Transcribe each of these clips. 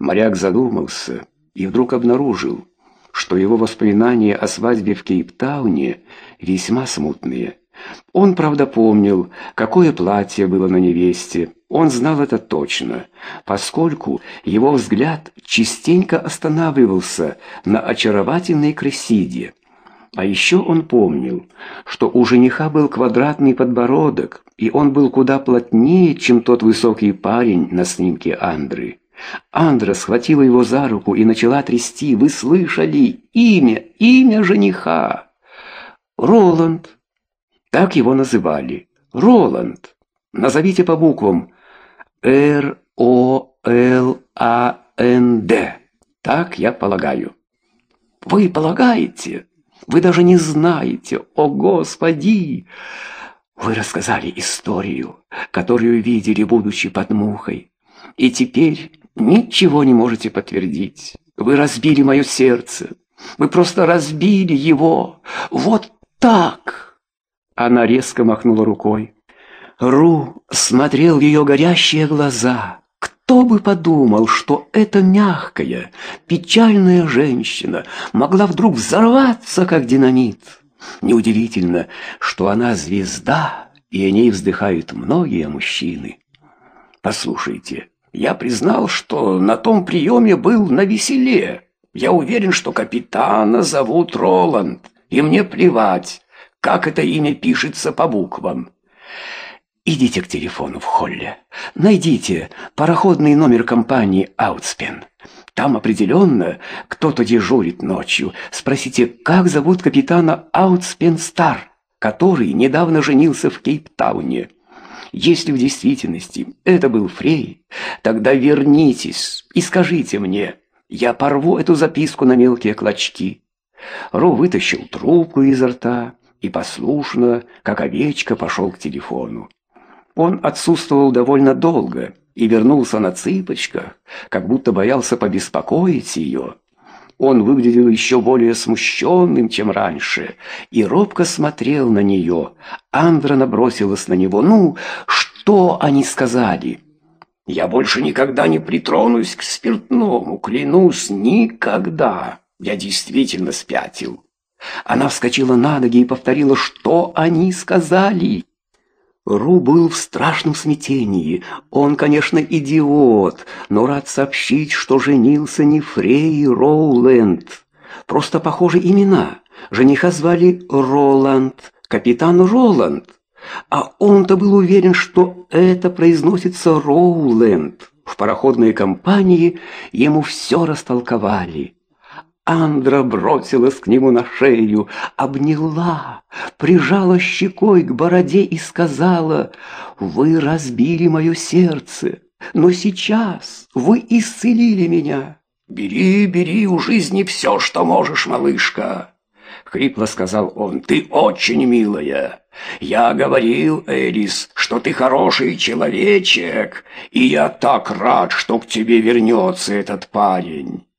Моряк задумался и вдруг обнаружил, что его воспоминания о свадьбе в Кейптауне весьма смутные. Он, правда, помнил, какое платье было на невесте. Он знал это точно, поскольку его взгляд частенько останавливался на очаровательной Кресиде. А еще он помнил, что у жениха был квадратный подбородок, и он был куда плотнее, чем тот высокий парень на снимке Андры. Андра схватила его за руку и начала трясти. «Вы слышали? Имя! Имя жениха!» «Роланд!» Так его называли. «Роланд!» Назовите по буквам. Р-О-Л-А-Н-Д. Так я полагаю. «Вы полагаете?» Вы даже не знаете, о Господи! Вы рассказали историю, которую видели, будучи под мухой, и теперь ничего не можете подтвердить. Вы разбили мое сердце. Вы просто разбили его. Вот так!» Она резко махнула рукой. Ру смотрел в ее горящие глаза. Кто бы подумал, что эта мягкая, печальная женщина могла вдруг взорваться, как динамит. Неудивительно, что она звезда, и о ней вздыхают многие мужчины. Послушайте, я признал, что на том приеме был на веселе. Я уверен, что капитана зовут Роланд, и мне плевать, как это имя пишется по буквам. Идите к телефону в холле. Найдите пароходный номер компании «Аутспен». Там определенно кто-то дежурит ночью. Спросите, как зовут капитана Аутспен Стар, который недавно женился в Кейптауне. Если в действительности это был Фрей, тогда вернитесь и скажите мне, я порву эту записку на мелкие клочки. Ро вытащил трубку изо рта и послушно, как овечка, пошел к телефону. Он отсутствовал довольно долго и вернулся на цыпочках, как будто боялся побеспокоить ее. Он выглядел еще более смущенным, чем раньше, и робко смотрел на нее. Андра набросилась на него. «Ну, что они сказали?» «Я больше никогда не притронусь к спиртному, клянусь, никогда. Я действительно спятил». Она вскочила на ноги и повторила, что они сказали. Ру был в страшном смятении. Он, конечно, идиот, но рад сообщить, что женился не Фрей Роуленд. Просто похожи имена. Жениха звали Роланд, капитан Роланд. А он-то был уверен, что это произносится Роуленд. В пароходной компании ему все растолковали. Андра бросилась к нему на шею, обняла, прижала щекой к бороде и сказала, «Вы разбили мое сердце, но сейчас вы исцелили меня». «Бери, бери у жизни все, что можешь, малышка», — хрипло сказал он, «ты очень милая. Я говорил, Элис, что ты хороший человечек, и я так рад, что к тебе вернется этот парень».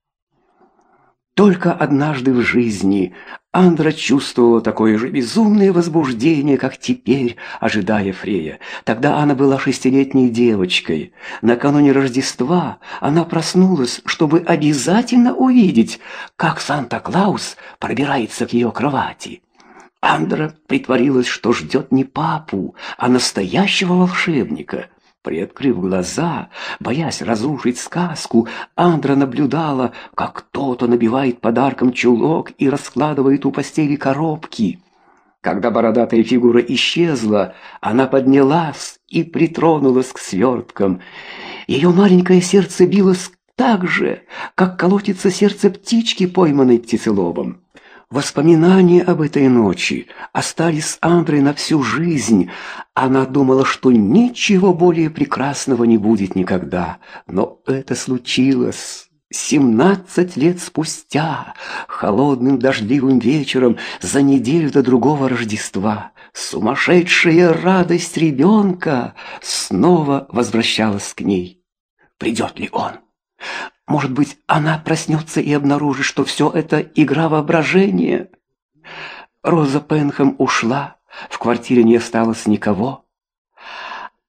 Только однажды в жизни Андра чувствовала такое же безумное возбуждение, как теперь, ожидая Фрея. Тогда она была шестилетней девочкой. Накануне Рождества она проснулась, чтобы обязательно увидеть, как Санта-Клаус пробирается к ее кровати. Андра притворилась, что ждет не папу, а настоящего волшебника — Приоткрыв глаза, боясь разрушить сказку, Андра наблюдала, как кто-то набивает подарком чулок и раскладывает у постели коробки. Когда бородатая фигура исчезла, она поднялась и притронулась к сверткам. Ее маленькое сердце билось так же, как колотится сердце птички, пойманной птицеловом. Воспоминания об этой ночи остались Андрой на всю жизнь. Она думала, что ничего более прекрасного не будет никогда. Но это случилось. Семнадцать лет спустя, холодным дождливым вечером, за неделю до другого Рождества, сумасшедшая радость ребенка снова возвращалась к ней. Придет ли он? Может быть, она проснется и обнаружит, что все это игра воображения? Роза Пенхэм ушла, в квартире не осталось никого.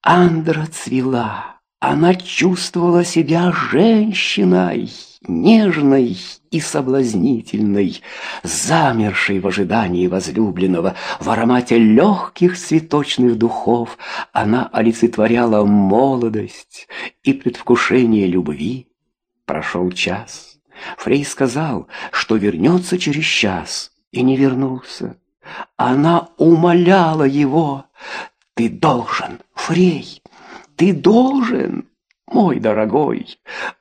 Андра цвела. Она чувствовала себя женщиной, нежной и соблазнительной, замершей в ожидании возлюбленного, в аромате легких цветочных духов. Она олицетворяла молодость и предвкушение любви. Прошел час. Фрей сказал, что вернется через час, и не вернулся. Она умоляла его. «Ты должен, Фрей, ты должен, мой дорогой,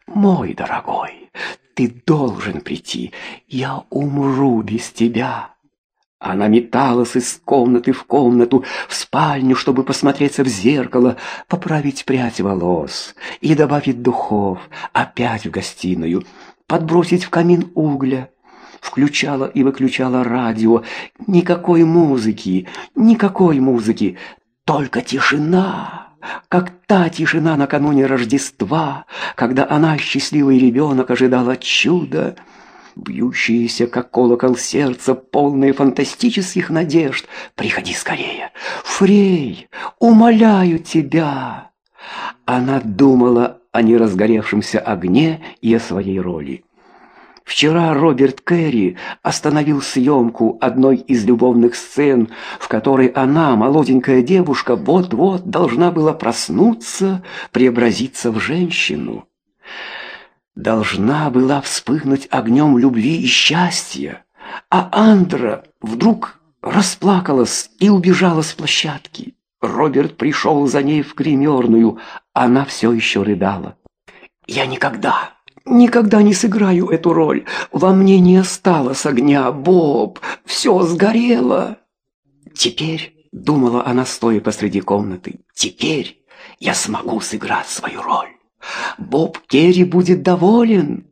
мой дорогой, ты должен прийти, я умру без тебя». Она металась из комнаты в комнату, в спальню, чтобы посмотреться в зеркало, поправить прядь волос и добавить духов, опять в гостиную, подбросить в камин угля. Включала и выключала радио. Никакой музыки, никакой музыки, только тишина как та тишина накануне Рождества, когда она, счастливый ребенок, ожидала чуда — бьющееся, как колокол сердца, полное фантастических надежд. Приходи скорее. Фрей, умоляю тебя. Она думала о неразгоревшемся огне и о своей роли. Вчера Роберт Керри остановил съемку одной из любовных сцен, в которой она, молоденькая девушка, вот-вот должна была проснуться, преобразиться в женщину должна была вспыхнуть огнем любви и счастья, а Андра вдруг расплакалась и убежала с площадки. Роберт пришел за ней в гримерную, она все еще рыдала. «Я никогда, никогда не сыграю эту роль. Во мне не осталось огня, Боб, все сгорело». «Теперь», — думала она, стоя посреди комнаты, — «теперь я смогу сыграть свою роль». Боб Керри будет доволен.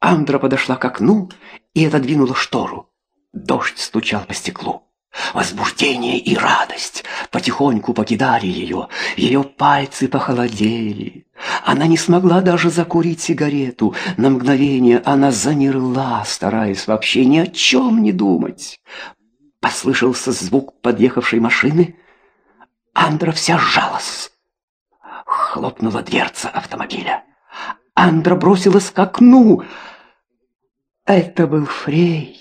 Андра подошла к окну и отодвинула штору. Дождь стучал по стеклу. Возбуждение и радость потихоньку покидали ее. Ее пальцы похолодели. Она не смогла даже закурить сигарету. На мгновение она замерла, стараясь вообще ни о чем не думать. Послышался звук подъехавшей машины. Андра вся сжалась. Хлопнула дверца автомобиля. Андра бросилась к окну. Это был Фрей.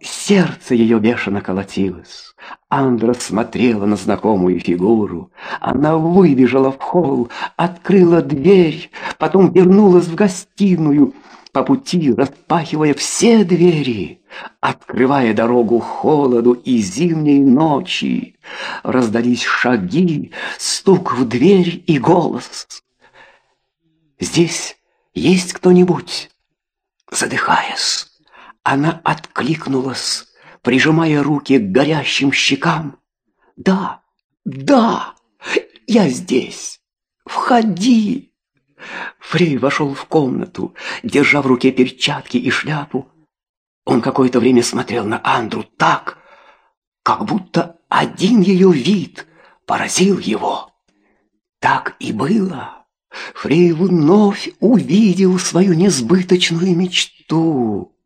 Сердце ее бешено колотилось. Андра смотрела на знакомую фигуру. Она выбежала в холл, открыла дверь, потом вернулась в гостиную по пути распахивая все двери, открывая дорогу холоду и зимней ночи. Раздались шаги, стук в дверь и голос. «Здесь есть кто-нибудь?» Задыхаясь, она откликнулась, прижимая руки к горящим щекам. «Да, да, я здесь! Входи!» Фрей вошел в комнату, держа в руке перчатки и шляпу. Он какое-то время смотрел на Андру так, как будто один ее вид поразил его. Так и было. Фрей вновь увидел свою несбыточную мечту.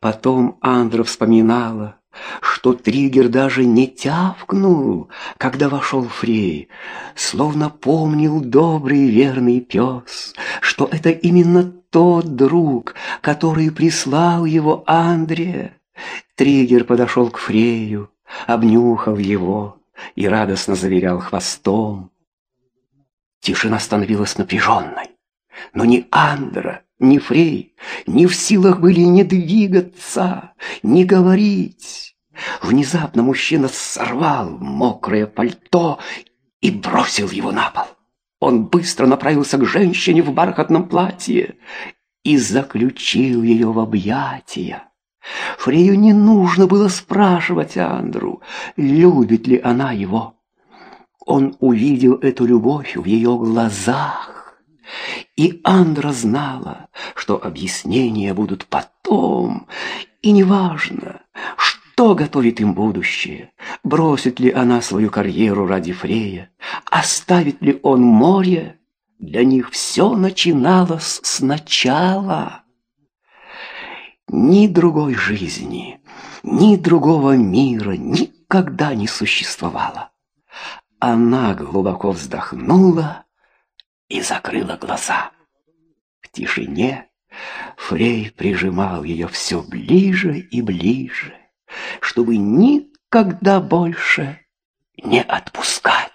Потом Андра вспоминала, что триггер даже не тявкнул, когда вошел Фрей, словно помнил добрый верный пес, что это именно тот друг, который прислал его Андре. Триггер подошел к Фрею, обнюхал его и радостно заверял хвостом. Тишина становилась напряженной, но ни Андра, ни Фрей не в силах были ни двигаться, ни говорить. Внезапно мужчина сорвал мокрое пальто и бросил его на пол. Он быстро направился к женщине в бархатном платье и заключил ее в объятия. Фрею не нужно было спрашивать Андру, любит ли она его. Он увидел эту любовь в ее глазах. И Андра знала, что объяснения будут потом, и неважно, что готовит им будущее, бросит ли она свою карьеру ради Фрея, оставит ли он море, для них все начиналось сначала. Ни другой жизни, ни другого мира никогда не существовало. Она глубоко вздохнула и закрыла глаза. В тишине Фрей прижимал ее все ближе и ближе, чтобы никогда больше не отпускать.